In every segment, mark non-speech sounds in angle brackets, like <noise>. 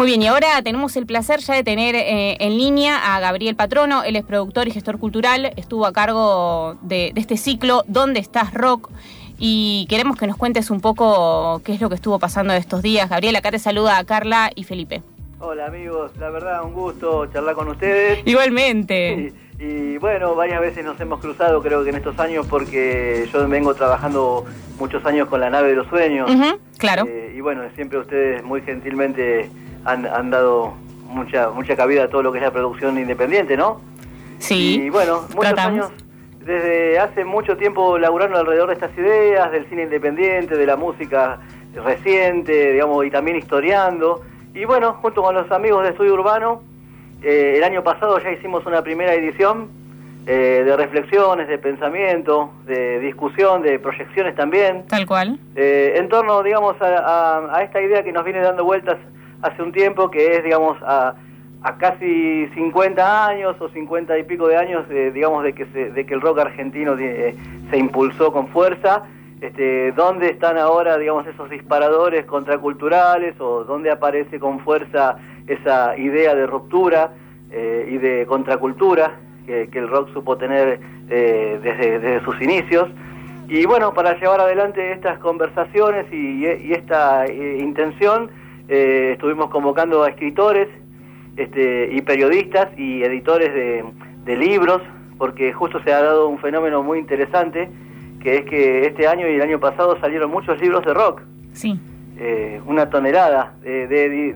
Muy bien, y ahora tenemos el placer ya de tener eh, en línea a Gabriel Patrono, él es productor y gestor cultural, estuvo a cargo de, este ciclo ¿Dónde estás rock? Y queremos que nos cuentes un poco qué es lo que estuvo pasando estos días. Gabriel, acá te saluda a Carla y Felipe. Hola amigos, la verdad un gusto charlar con ustedes. Igualmente. Y, bueno, varias veces nos hemos cruzado creo que en estos años porque yo vengo trabajando muchos años con la nave de los sueños. claro. Eh, y bueno, siempre ustedes muy gentilmente han, dado mucha mucha cabida a todo lo que es la producción independiente, ¿no? Sí. Y bueno, muchos años, desde hace mucho tiempo laburando alrededor de estas ideas, del cine independiente, de la música reciente, digamos, y también historiando. Y bueno, junto con los amigos de Estudio Urbano, eh, el año pasado ya hicimos una primera edición eh, de reflexiones, de pensamiento, de discusión, de proyecciones también. Tal cual. Eh, en torno, digamos, a esta idea que nos viene dando vueltas hace un tiempo, que es, digamos, a, a casi 50 años o 50 y pico de años, digamos, de que, de que el rock argentino eh, se impulsó con fuerza. Este, ¿Dónde están ahora, digamos, esos disparadores contraculturales o dónde aparece con fuerza esa idea de ruptura eh, y de contracultura que, el rock supo tener eh, desde, desde, sus inicios? Y bueno, para llevar adelante estas conversaciones y, y esta intención, eh, estuvimos convocando a escritores este, y periodistas y editores de, libros, porque justo se ha dado un fenómeno muy interesante, que es que este año y el año pasado salieron muchos libros de rock. Sí. Eh, una tonelada de,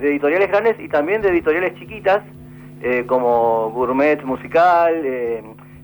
editoriales grandes y también de editoriales chiquitas, eh, como Gourmet Musical,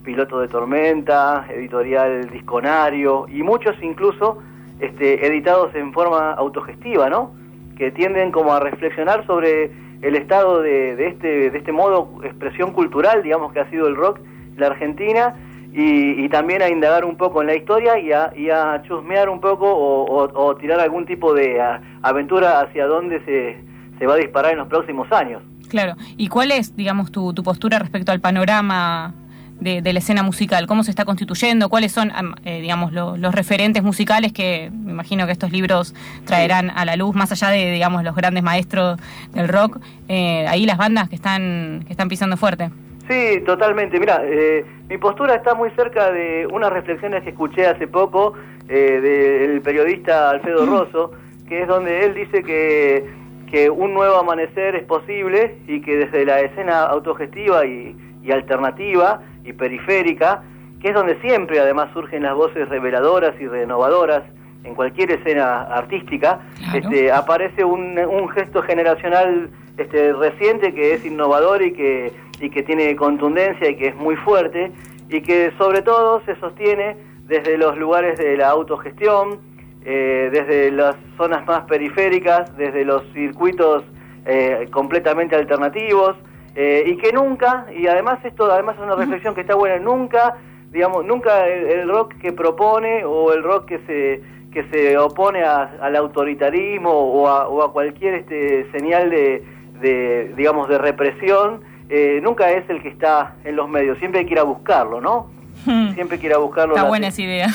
Piloto de Tormenta, Editorial Disconario, y muchos incluso este, editados en forma autogestiva, ¿no? Que tienden como a reflexionar sobre el estado de, este, de este modo expresión cultural, digamos que ha sido el rock la Argentina, y, también a indagar un poco en la historia y a, y a chusmear un poco o, tirar algún tipo de aventura hacia dónde se, se va a disparar en los próximos años. Claro, ¿y cuál es, digamos, tu, tu postura respecto al panorama de, la escena musical, cómo se está constituyendo, cuáles son, eh, digamos, los referentes musicales que me imagino que estos libros traerán a la luz, más allá de, digamos, los grandes maestros del rock, eh, ahí las bandas que están, que están pisando fuerte. Sí, totalmente. Mira, eh, mi postura está muy cerca de unas reflexiones que escuché hace poco del periodista Alfredo. Rosso, que es donde él dice que, que un nuevo amanecer es posible y que desde la escena autogestiva y, y alternativa y periférica, que es donde siempre además surgen las voces reveladoras y renovadoras en cualquier escena artística, este, aparece un, un, gesto generacional este, reciente que es innovador y que, y que tiene contundencia y que es muy fuerte y que sobre todo se sostiene desde los lugares de la autogestión, eh, desde las zonas más periféricas, desde los circuitos eh, completamente alternativos, eh, y que nunca, y además esto además es una reflexión que está buena, nunca, digamos, nunca el, rock que propone o el rock que se que se opone al autoritarismo o a, o a cualquier este señal de, de digamos de represión eh, nunca es el que está en los medios. Siempre hay que ir a buscarlo no hmm. siempre hay que ir a buscarlo está buena esa idea.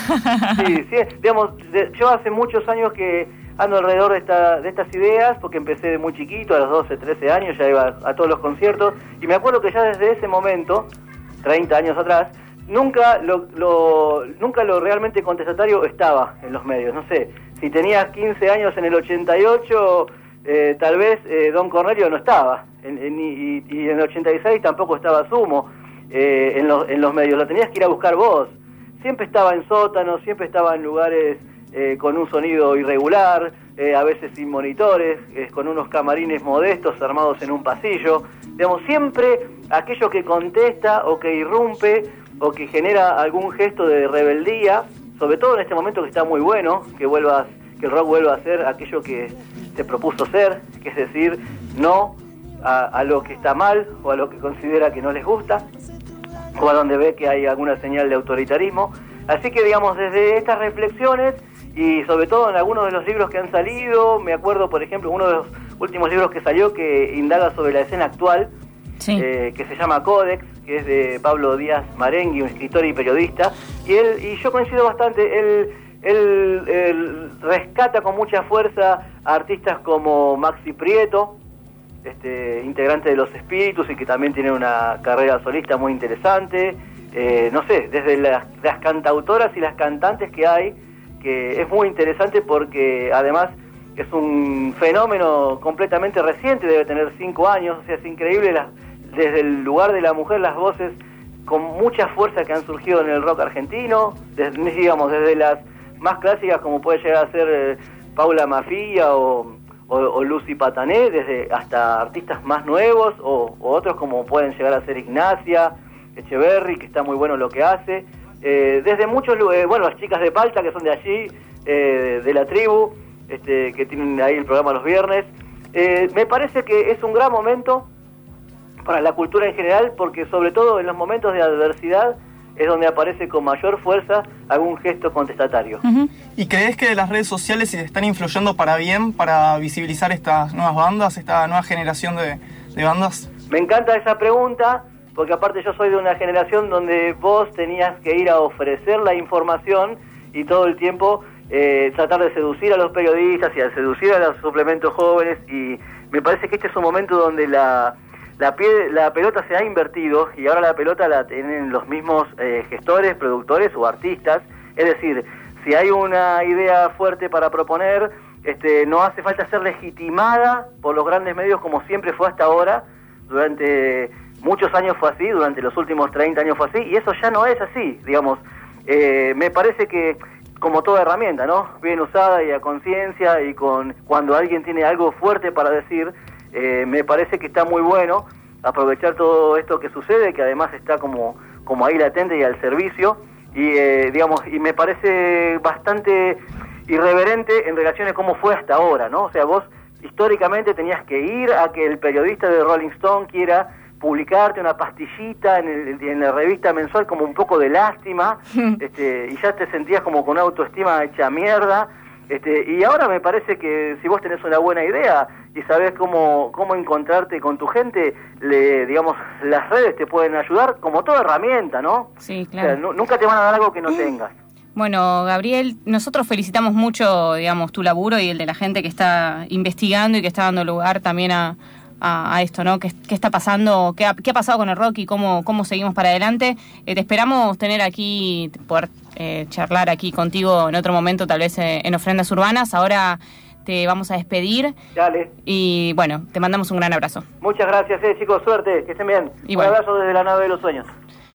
Sí, sí digamos yo hace muchos años que ando alrededor de, esta, de estas ideas, porque empecé de muy chiquito, a los 12, 13 años, ya iba a todos los conciertos, y me acuerdo que ya desde ese momento, 30 años atrás, nunca lo, lo, nunca lo realmente contestatario estaba en los medios. No sé, si tenías 15 años en el 88, eh, tal vez eh, Don Cornelio no estaba, y, en el 86 tampoco estaba Sumo eh, en, en los medios, lo tenías que ir a buscar vos. Siempre estaba en sótanos, siempre estaba en lugares eh, con un sonido irregular, eh, a veces sin monitores, eh, con unos camarines modestos armados en un pasillo. Digamos, siempre aquello que contesta o que irrumpe o que genera algún gesto de rebeldía, sobre todo en este momento que está muy bueno, que vuelvas, que el rock vuelva a ser aquello que se propuso ser, que es decir, no a, a lo que está mal o a lo que considera que no les gusta, o a donde ve que hay alguna señal de autoritarismo. Así que digamos, desde estas reflexiones y sobre todo en algunos de los libros que han salido, me acuerdo por ejemplo uno de los últimos libros que salió que indaga sobre la escena actual, eh, que se llama Codex, que es de Pablo Díaz Marengui, un escritor y periodista, y él y yo coincido bastante, él, él, rescata con mucha fuerza a artistas como Maxi Prieto, este, integrante de Los Espíritus y que también tiene una carrera solista muy interesante. Eh, no sé, desde las, las, cantautoras y las cantantes que hay, que es muy interesante porque además es un fenómeno completamente reciente, debe tener cinco años, o sea, es increíble desde el lugar de la mujer las voces con mucha fuerza que han surgido en el rock argentino, desde, digamos, desde las más clásicas como puede llegar a ser eh, Paula Mafia o, Lucy Patané, desde hasta artistas más nuevos o, otros como pueden llegar a ser Ignacia, Echeverry, que está muy bueno lo que hace. Eh, desde muchos lugares, bueno, las chicas de Palta que son de allí, eh, de la tribu, este, que tienen ahí el programa los viernes. me parece que es un gran momento para la cultura en general, porque sobre todo en los momentos de adversidad es donde aparece con mayor fuerza algún gesto contestatario. ¿Y crees que las redes sociales están influyendo para bien para visibilizar estas nuevas bandas, esta nueva generación de, bandas? Me encanta esa pregunta, porque aparte yo soy de una generación donde vos tenías que ir a ofrecer la información y todo el tiempo eh, tratar de seducir a los periodistas y a seducir a los suplementos jóvenes y me parece que este es un momento donde la la, la pelota se ha invertido y ahora la pelota la tienen los mismos eh, gestores, productores o artistas. Es decir, si hay una idea fuerte para proponer, este, no hace falta ser legitimada por los grandes medios como siempre fue hasta ahora. Durante muchos años fue así, durante los últimos 30 años fue así, y eso ya no es así, digamos. Eh, me parece que como toda herramienta, ¿no? Bien usada y a conciencia y con cuando alguien tiene algo fuerte para decir, eh, me parece que está muy bueno aprovechar todo esto que sucede, que además está como, como ahí latente y al servicio, y eh, digamos, y me parece bastante irreverente en relación a cómo fue hasta ahora, ¿no? O sea, vos históricamente tenías que ir a que el periodista de Rolling Stone quiera publicarte una pastillita en, en la revista mensual como un poco de lástima, <laughs> este, y ya te sentías como con autoestima hecha mierda, este, y ahora me parece que si vos tenés una buena idea y sabés cómo, cómo encontrarte con tu gente, le, digamos, las redes te pueden ayudar como toda herramienta, ¿no? Sí, claro. nunca te van a dar algo que no tengas. Bueno, Gabriel, nosotros felicitamos mucho, digamos, tu laburo y el de la gente que está investigando y que está dando lugar también a, a, esto, ¿no? ¿Qué, ¿Qué, está pasando? ¿Qué ha, ¿Qué ha, pasado con el rock y cómo, cómo seguimos para adelante? Eh, te esperamos tener aquí, poder eh, charlar aquí contigo en otro momento, tal vez eh, en ofrendas urbanas. Ahora te vamos a despedir. Dale. Y bueno, te mandamos un gran abrazo. Muchas gracias, chicos. Suerte, que estén bien. Un abrazo desde la nave de los sueños.